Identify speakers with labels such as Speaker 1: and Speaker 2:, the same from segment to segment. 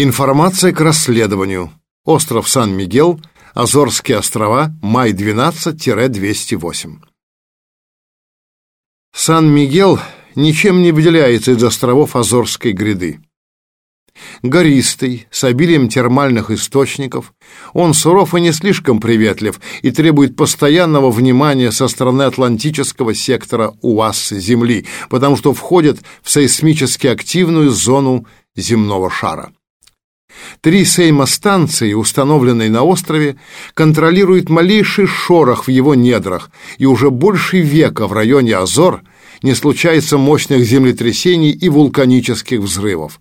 Speaker 1: Информация к расследованию. Остров Сан-Мигел, Азорские острова, май 12-208. Сан-Мигел ничем не выделяется из островов Азорской гряды. Гористый, с обилием термальных источников, он суров и не слишком приветлив и требует постоянного внимания со стороны атлантического сектора УАС Земли, потому что входит в сейсмически активную зону земного шара. Три сеймостанции, установленные на острове, контролируют малейший шорох в его недрах, и уже больше века в районе Азор не случается мощных землетрясений и вулканических взрывов.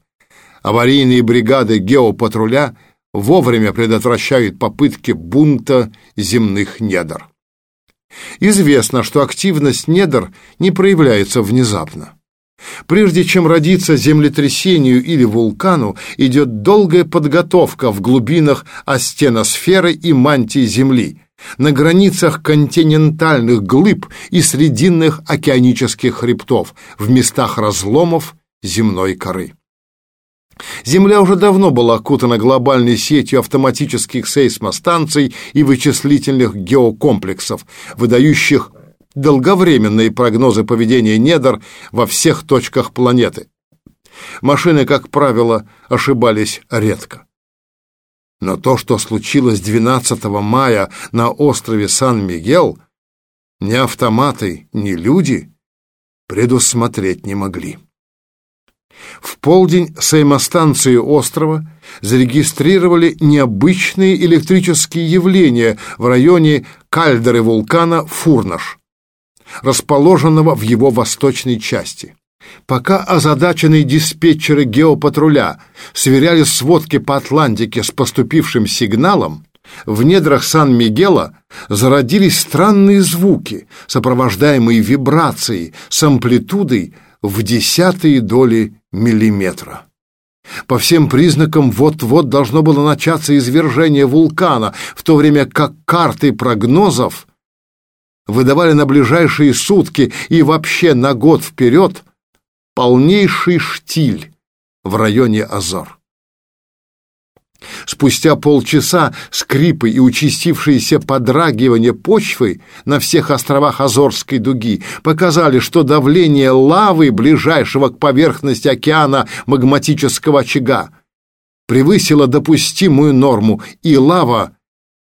Speaker 1: Аварийные бригады геопатруля вовремя предотвращают попытки бунта земных недр. Известно, что активность недр не проявляется внезапно. Прежде чем родиться землетрясению или вулкану, идет долгая подготовка в глубинах астеносферы и мантии Земли, на границах континентальных глыб и срединных океанических хребтов, в местах разломов земной коры. Земля уже давно была окутана глобальной сетью автоматических сейсмостанций и вычислительных геокомплексов, выдающих долговременные прогнозы поведения недр во всех точках планеты. Машины, как правило, ошибались редко. Но то, что случилось 12 мая на острове Сан-Мигел, ни автоматы, ни люди предусмотреть не могли. В полдень сеймостанции острова зарегистрировали необычные электрические явления в районе кальдеры вулкана Фурнаш расположенного в его восточной части. Пока озадаченные диспетчеры геопатруля сверяли сводки по Атлантике с поступившим сигналом, в недрах Сан-Мигела зародились странные звуки, сопровождаемые вибрацией с амплитудой в десятые доли миллиметра. По всем признакам вот-вот должно было начаться извержение вулкана, в то время как карты прогнозов выдавали на ближайшие сутки и вообще на год вперед полнейший штиль в районе Азор. Спустя полчаса скрипы и участившиеся подрагивания почвы на всех островах Азорской дуги показали, что давление лавы, ближайшего к поверхности океана магматического очага, превысило допустимую норму, и лава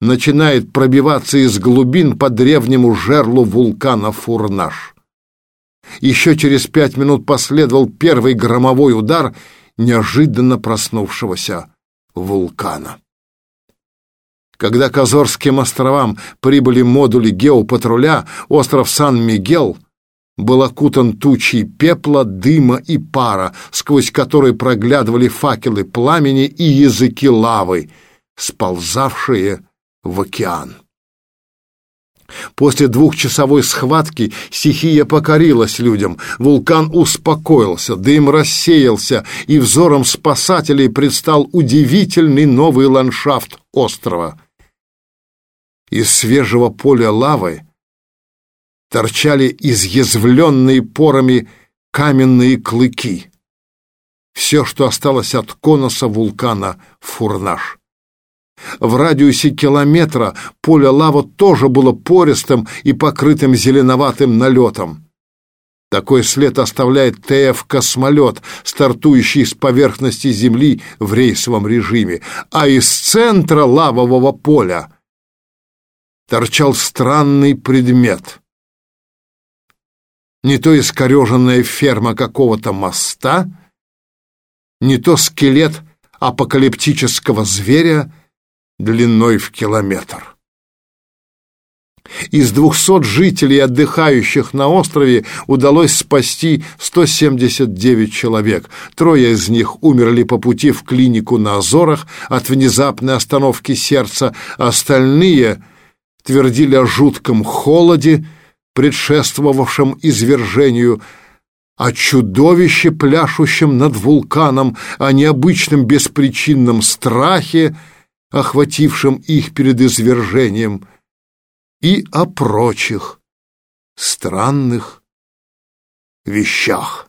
Speaker 1: начинает пробиваться из глубин по древнему жерлу вулкана Фурнаш. Еще через пять минут последовал первый громовой удар неожиданно проснувшегося вулкана. Когда к Азорским островам прибыли модули геопатруля, остров Сан-Мигел был окутан тучей пепла, дыма и пара, сквозь которые проглядывали факелы пламени и языки лавы, сползавшие в океан. После двухчасовой схватки стихия покорилась людям, вулкан успокоился, дым рассеялся, и взором спасателей предстал удивительный новый ландшафт острова. Из свежего поля лавы торчали изъязвленные порами каменные клыки. Все, что осталось от конуса вулкана Фурнаш. В радиусе километра поле лава тоже было пористым и покрытым зеленоватым налетом. Такой след оставляет ТФ-космолет, стартующий с поверхности Земли в рейсовом режиме, а из центра лавового поля торчал странный предмет. Не то искореженная ферма какого-то моста, не то скелет апокалиптического зверя — длиной в километр. Из 200 жителей, отдыхающих на острове, удалось спасти 179 человек. Трое из них умерли по пути в клинику на Азорах от внезапной остановки сердца. Остальные твердили о жутком холоде, предшествовавшем извержению, о чудовище, пляшущем над вулканом, о необычном беспричинном страхе, охватившем их перед извержением, и о прочих странных вещах.